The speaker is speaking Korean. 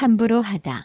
함부로 하다.